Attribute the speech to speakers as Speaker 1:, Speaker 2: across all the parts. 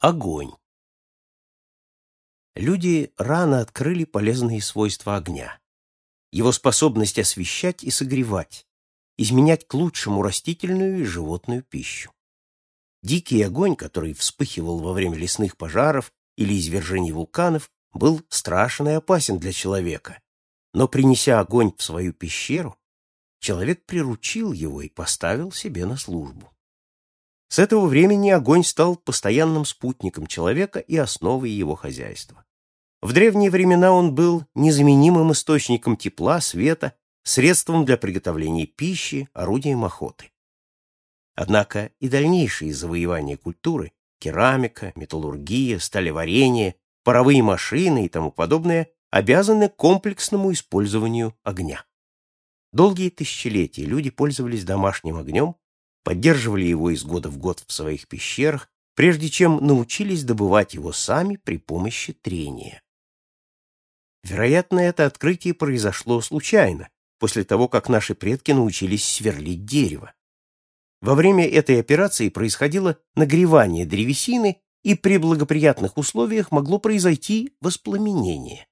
Speaker 1: Огонь. Люди рано открыли полезные свойства огня. Его способность освещать и согревать, изменять к лучшему растительную и животную пищу. Дикий огонь, который вспыхивал во время лесных пожаров или извержений вулканов, был страшен и опасен для человека. Но принеся огонь в свою пещеру, человек приручил его и поставил себе на службу. С этого времени огонь стал постоянным спутником человека и основой его хозяйства. В древние времена он был незаменимым источником тепла, света, средством для приготовления пищи, орудием охоты. Однако и дальнейшие завоевания культуры – керамика, металлургия, сталеварение, паровые машины и тому подобное – обязаны комплексному использованию огня. Долгие тысячелетия люди пользовались домашним огнем поддерживали его из года в год в своих пещерах, прежде чем научились добывать его сами при помощи трения. Вероятно, это открытие произошло случайно, после того, как наши предки научились сверлить дерево. Во время этой операции происходило нагревание древесины, и при благоприятных условиях могло произойти воспламенение.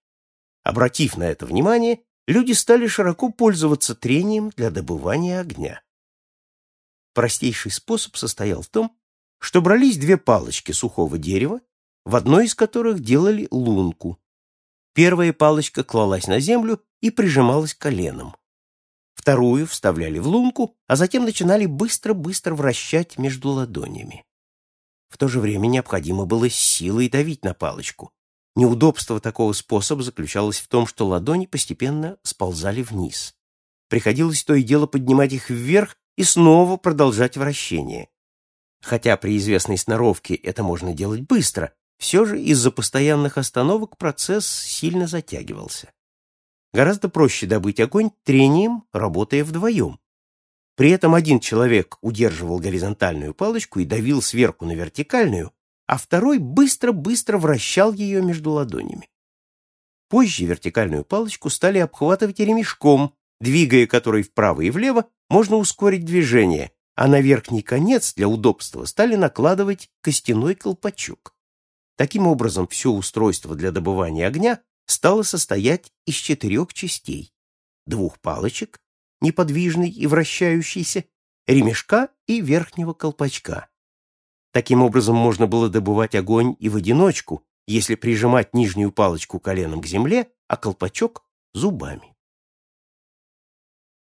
Speaker 1: Обратив на это внимание, люди стали широко пользоваться трением для добывания огня. Простейший способ состоял в том, что брались две палочки сухого дерева, в одной из которых делали лунку. Первая палочка клалась на землю и прижималась коленом. Вторую вставляли в лунку, а затем начинали быстро-быстро вращать между ладонями. В то же время необходимо было силой давить на палочку. Неудобство такого способа заключалось в том, что ладони постепенно сползали вниз. Приходилось то и дело поднимать их вверх и снова продолжать вращение. Хотя при известной сноровке это можно делать быстро, все же из-за постоянных остановок процесс сильно затягивался. Гораздо проще добыть огонь трением, работая вдвоем. При этом один человек удерживал горизонтальную палочку и давил сверху на вертикальную, а второй быстро-быстро вращал ее между ладонями. Позже вертикальную палочку стали обхватывать ремешком, двигая который вправо и влево, можно ускорить движение, а на верхний конец для удобства стали накладывать костяной колпачок. Таким образом, все устройство для добывания огня стало состоять из четырех частей. Двух палочек, неподвижной и вращающейся, ремешка и верхнего колпачка. Таким образом, можно было добывать огонь и в одиночку, если прижимать нижнюю палочку коленом к земле, а колпачок — зубами.